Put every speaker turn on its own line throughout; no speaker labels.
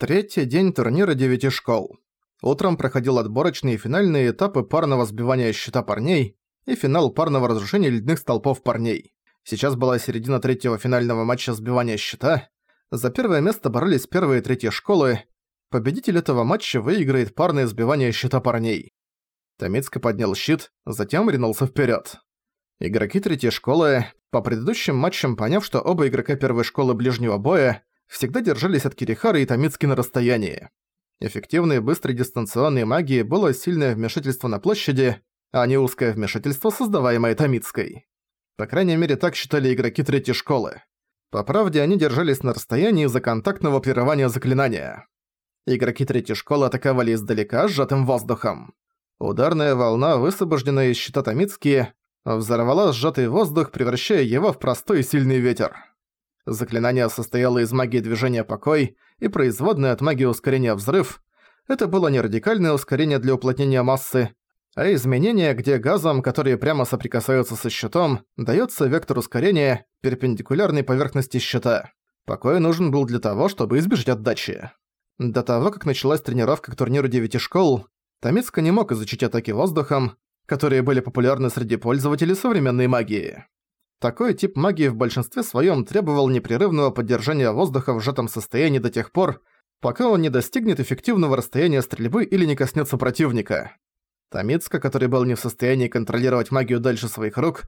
Третий день турнира девяти школ. Утром проходил отборочные и финальные этапы парного сбивания щита парней и финал парного разрушения ледяных столпов парней. Сейчас была середина третьего финального матча сбивания щита. За первое место боролись первые и третьи школы. Победитель этого матча выиграет парное сбивание щита парней. Томицко поднял щит, затем ринулся вперед. Игроки третьей школы, по предыдущим матчам поняв, что оба игрока первой школы ближнего боя, всегда держались от Кирихары и Томицки на расстоянии. Эффективной и быстрой дистанционной магии было сильное вмешательство на площади, а не узкое вмешательство, создаваемое Томицкой. По крайней мере, так считали игроки третьей школы. По правде, они держались на расстоянии из-за контактного прерывания заклинания. Игроки третьей школы атаковали издалека сжатым воздухом. Ударная волна, высвобожденная из щита Томицки, взорвала сжатый воздух, превращая его в простой сильный ветер. Заклинание состояло из магии движения покой и производной от магии ускорения взрыв. Это было не радикальное ускорение для уплотнения массы, а изменение, где газом, которые прямо соприкасаются со щитом, даётся вектор ускорения, перпендикулярной поверхности щита. Покой нужен был для того, чтобы избежать отдачи. До того, как началась тренировка к турниру девяти школ, Томицко не мог изучить атаки воздухом, которые были популярны среди пользователей современной магии. Такой тип магии в большинстве своем требовал непрерывного поддержания воздуха в сжатом состоянии до тех пор, пока он не достигнет эффективного расстояния стрельбы или не коснется противника. Томицко, который был не в состоянии контролировать магию дальше своих рук,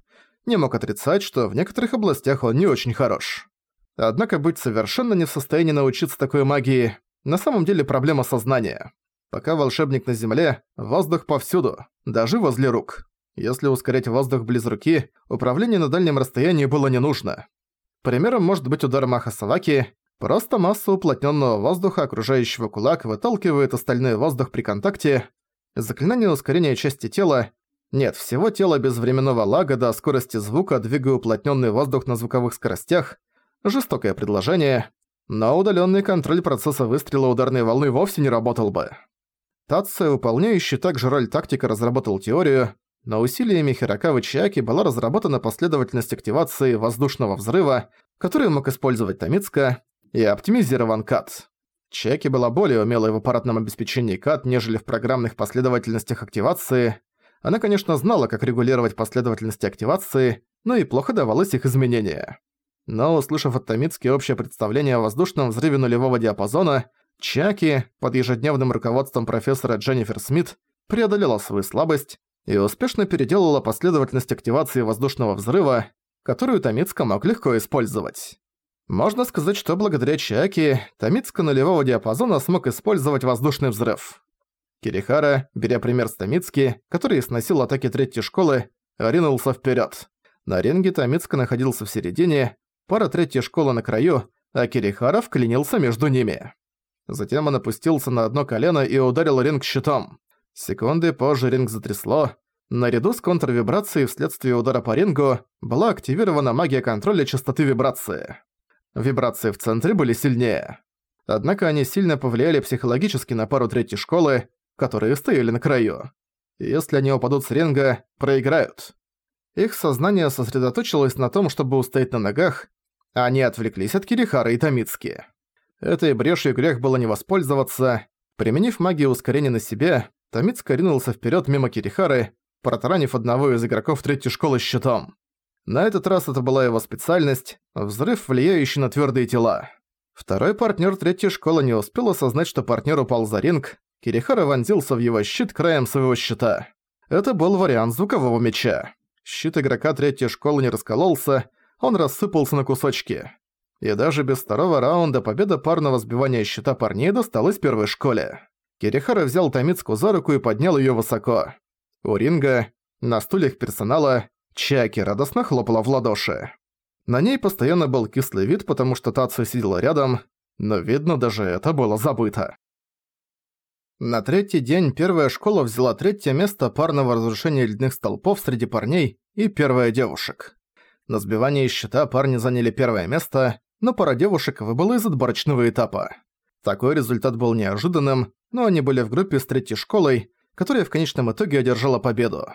не мог отрицать, что в некоторых областях он не очень хорош. Однако быть совершенно не в состоянии научиться такой магии на самом деле проблема сознания. Пока волшебник на земле, воздух повсюду, даже возле рук. Если ускорять воздух близ руки, управление на дальнем расстоянии было не нужно. Примером может быть удар Маха Саваки. Просто масса уплотненного воздуха, окружающего кулак, выталкивает остальной воздух при контакте. Заклинание ускорения части тела нет, всего тела без временного лага до скорости звука, двигая уплотненный воздух на звуковых скоростях. Жестокое предложение, но удаленный контроль процесса выстрела ударной волны вовсе не работал бы. Тация, выполняющий также роль тактика, разработал теорию, но усилиями Хирокавы Чиаки была разработана последовательность активации воздушного взрыва, которую мог использовать Томицка, и оптимизирован КАТ. Чиаки была более умелой в аппаратном обеспечении КАТ, нежели в программных последовательностях активации. Она, конечно, знала, как регулировать последовательности активации, но и плохо давалось их изменения. Но, услышав от Томицки общее представление о воздушном взрыве нулевого диапазона, Чаки, под ежедневным руководством профессора Дженнифер Смит, преодолела свою слабость и успешно переделала последовательность активации воздушного взрыва, которую Томицка мог легко использовать. Можно сказать, что благодаря Чаки Томицка нулевого диапазона смог использовать воздушный взрыв. Кирихара, беря пример с Томицки, который сносил атаки третьей школы, ринулся вперед. На ринге Томицка находился в середине, пара третьей школы на краю, а Кирихара вклинился между ними. Затем он опустился на одно колено и ударил ринг щитом. Секунды позже ринг затрясло. Наряду с контрвибрацией вследствие удара по рингу была активирована магия контроля частоты вибрации. Вибрации в центре были сильнее. Однако они сильно повлияли психологически на пару третьей школы, которые стояли на краю. Если они упадут с ринга, проиграют. Их сознание сосредоточилось на том, чтобы устоять на ногах, а они отвлеклись от Кирихара и Томицки. Этой брешью грех было не воспользоваться. Применив магию ускорения на себя, Томицка ринулся вперед мимо Кирихары, протаранив одного из игроков третьей школы щитом. На этот раз это была его специальность – взрыв, влияющий на твердые тела. Второй партнер третьей школы не успел осознать, что партнер упал за ринг, Кирихара вонзился в его щит краем своего щита. Это был вариант звукового меча. Щит игрока третьей школы не раскололся, он рассыпался на кусочки. И даже без второго раунда победа парного сбивания щита парней досталась первой школе. Кирихара взял Томицку за руку и поднял её высоко. У ринга, на стульях персонала, Чаки радостно хлопала в ладоши. На ней постоянно был кислый вид, потому что Тацу сидела рядом, но видно, даже это было забыто. На третий день первая школа взяла третье место парного разрушения ледяных столпов среди парней и первая девушек. На сбивании щита парни заняли первое место, но пара девушек выбыла из отборочного этапа. Такой результат был неожиданным, но они были в группе с третьей школой, которая в конечном итоге одержала победу.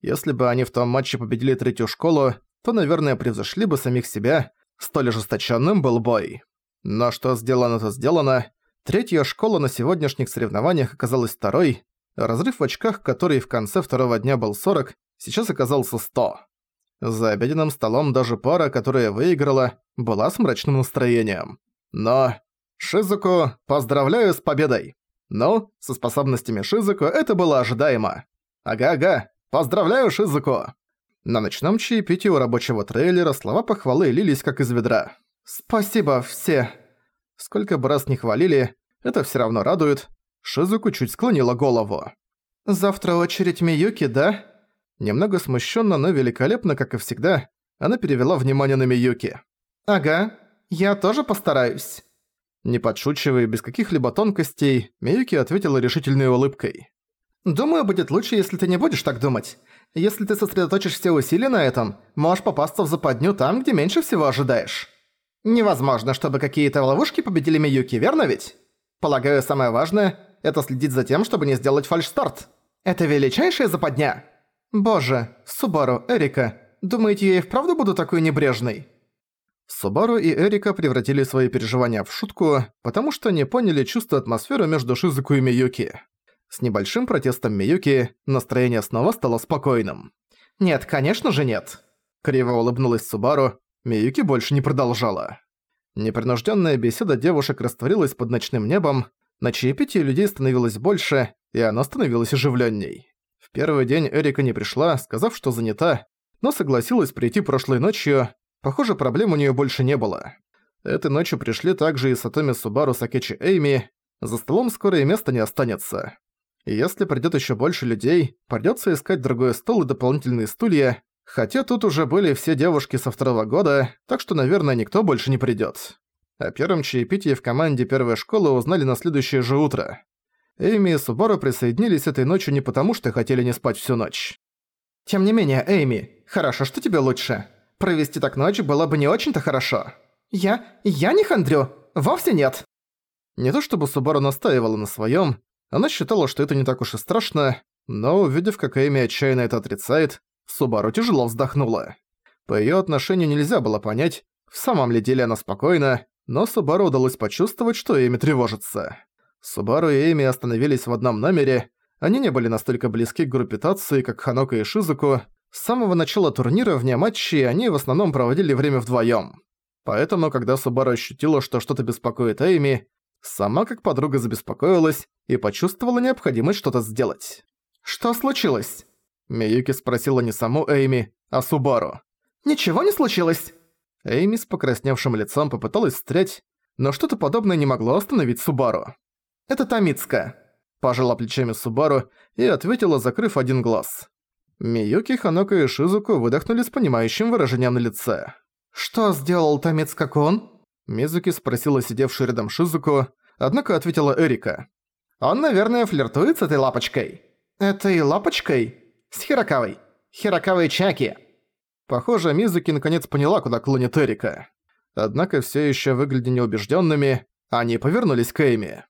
Если бы они в том матче победили третью школу, то, наверное, превзошли бы самих себя, столь ожесточенным был бой. Но что сделано, то сделано. Третья школа на сегодняшних соревнованиях оказалась второй, разрыв в очках, который в конце второго дня был 40, сейчас оказался 100. За обеденным столом даже пара, которая выиграла, была с мрачным настроением. Но... Шизуку, поздравляю с победой! Ну, со способностями Шизуку это было ожидаемо. Ага-ага, поздравляю, Шизуку! На ночном чаепитии у рабочего трейлера слова похвалы лились как из ведра. «Спасибо, все!» Сколько бы раз не хвалили, это всё равно радует. Шизуку чуть склонила голову. «Завтра очередь Миюки, да?» Немного смущенно, но великолепно, как и всегда, она перевела внимание на Миюки. «Ага, я тоже постараюсь». Не подшучивая, без каких-либо тонкостей, Миюки ответила решительной улыбкой. «Думаю, будет лучше, если ты не будешь так думать. Если ты сосредоточишь все усилия на этом, можешь попасться в западню там, где меньше всего ожидаешь. Невозможно, чтобы какие-то ловушки победили Миюки, верно ведь? Полагаю, самое важное – это следить за тем, чтобы не сделать фальшстарт. Это величайшая западня. Боже, Субару, Эрика, думаете, я и вправду буду такой небрежной? Субару и Эрика превратили свои переживания в шутку, потому что не поняли чувство атмосферы между Шизуку и Миюки. С небольшим протестом Миюки настроение снова стало спокойным. «Нет, конечно же нет!» Криво улыбнулась Субару, Миюки больше не продолжала. Непринужденная беседа девушек растворилась под ночным небом, на чаепитии людей становилось больше, и оно становилось оживленней. В первый день Эрика не пришла, сказав, что занята, но согласилась прийти прошлой ночью. Похоже, проблем у нее больше не было. Этой ночью пришли также и Сатоми Субару Сакечи Эйми. За столом скоро и места не останется. И если придёт ещё больше людей, придётся искать другой стол и дополнительные стулья, хотя тут уже были все девушки со второго года, так что, наверное, никто больше не придёт. О первом чаепитии в команде первой школы узнали на следующее же утро. Эйми и Субару присоединились этой ночью не потому, что хотели не спать всю ночь. «Тем не менее, Эйми, хорошо, что тебе лучше. Провести так ночь было бы не очень-то хорошо. Я... я не хандрю. Вовсе нет». Не то чтобы Субару настаивала на своём, она считала, что это не так уж и страшно, но увидев, как Эми отчаянно это отрицает, Субару тяжело вздохнула. По её отношению нельзя было понять, в самом ли деле она спокойна, но Субару удалось почувствовать, что Эми тревожится. Субару и Эми остановились в одном номере, они не были настолько близки к группитации, как Ханока и Шизуку. С самого начала турнира вне матчей они в основном проводили время вдвоём. Поэтому, когда Субару ощутила, что что-то беспокоит Эйми, Сама как подруга забеспокоилась и почувствовала необходимость что-то сделать. «Что случилось?» Миюки спросила не саму Эйми, а Субару. «Ничего не случилось?» Эйми с покрасневшим лицом попыталась встрять, но что-то подобное не могло остановить Субару. «Это Тамицка», – пожала плечами Субару и ответила, закрыв один глаз. Миюки, Ханока и Шизуку выдохнули с понимающим выражением на лице. «Что сделал Тамицка-кун?» Мизуки спросила сидевшую рядом Шизуку, однако ответила Эрика. «Он, наверное, флиртует с этой лапочкой». «Этой лапочкой?» «С Хирокавой. Хирокавой Чаки». Похоже, Мизуки наконец поняла, куда клонит Эрика. Однако все еще выглядя неубежденными, они повернулись к Эйми.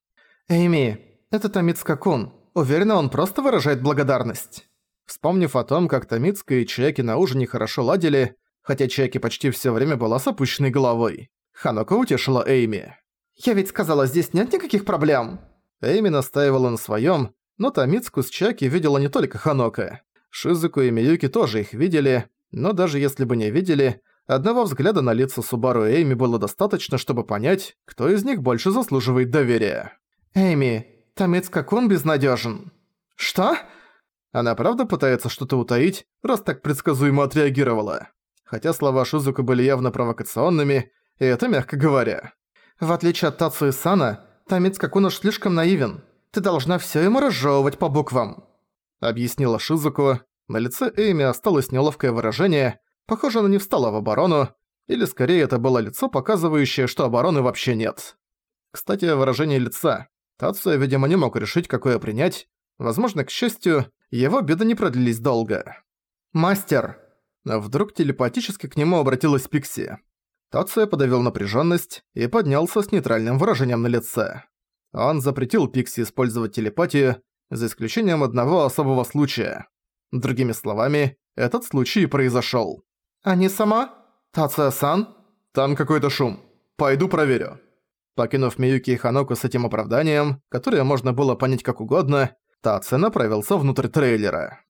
«Эйми, это Тамицка-кун. Уверена, он просто выражает благодарность». Вспомнив о том, как Тамицка и Чаки на ужине хорошо ладили, хотя Чаки почти все время была с опущенной головой. Ханоко утешила Эйми. «Я ведь сказала, здесь нет никаких проблем!» Эйми настаивала на своём, но Тамицку с Чаки видела не только Ханока. Шизуку и Миюки тоже их видели, но даже если бы не видели, одного взгляда на лица Субару и Эйми было достаточно, чтобы понять, кто из них больше заслуживает доверия. «Эйми, Тамицка-кун безнадёжен». «Что?» Она правда пытается что-то утаить, раз так предсказуемо отреагировала. Хотя слова Шизуку были явно провокационными, и это мягко говоря. В отличие от Тацу и Сана, Тамец уж слишком наивен. Ты должна всё ему разжевывать по буквам. Объяснила Шизуку. На лице Эйми осталось неловкое выражение. Похоже, она не встала в оборону. Или скорее это было лицо, показывающее, что обороны вообще нет. Кстати, выражение лица. Тацуя, видимо, не мог решить, какое принять. Возможно, к счастью, его беды не продлились долго. «Мастер!» Вдруг телепатически к нему обратилась Пикси. Тация подавил напряженность и поднялся с нейтральным выражением на лице. Он запретил Пикси использовать телепатию, за исключением одного особого случая. Другими словами, этот случай и произошёл. «А не сама? Тация-сан?» «Там какой-то шум. Пойду проверю». Покинув Миюки и Ханоку с этим оправданием, которое можно было понять как угодно, Таци направился внутрь трейлера.